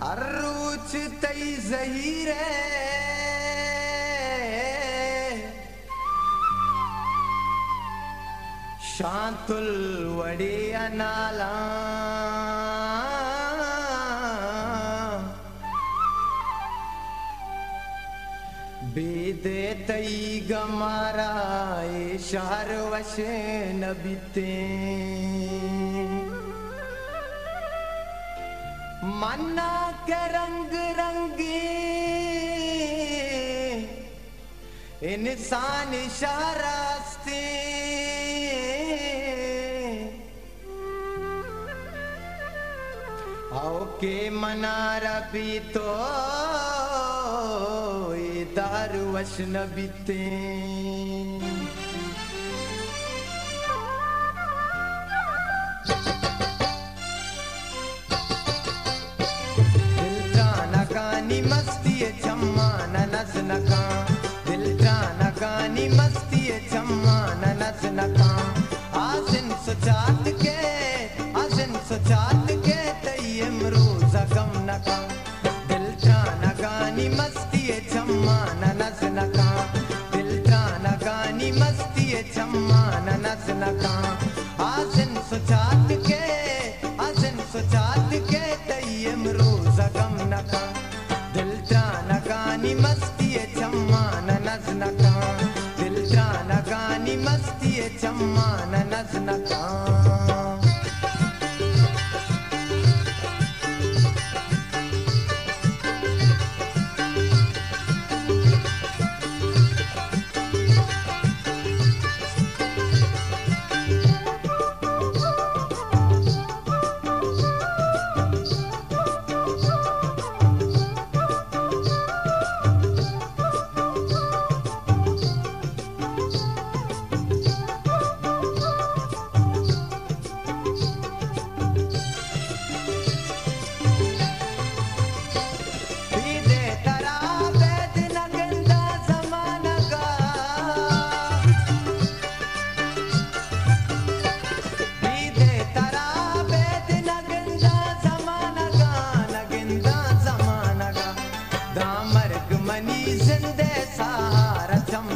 कुछ तई जहीर शांतुल वड़े अनाला बेदे तई गमारा ए शहर वशे नबीते मन्ना के रंग रंगी। इंसान इशारास्ते आओ के मनारा भी तो दारू वश सुचात के तयम रोजा गम नका दिल जाना गानी मस्ती चम्मा नस नका दिल जाना गानी मस्ती चम्मा नस नका आसिन सुचात के आसिन सुचात के तयम रोजा गम नका दिल जाना गानी मस्ती चम्मा नस नका दिल जाना गानी मस्ती चम्मा नस नका दे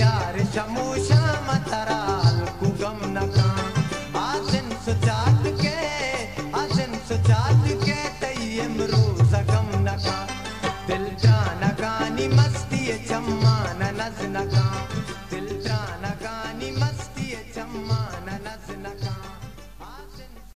यार शमू श्याम कुगम नका आसिन सुचात के, आसिन सुचात के तयम रोज गम नका दिल जाना गानी मस्ती चम्मा नज नका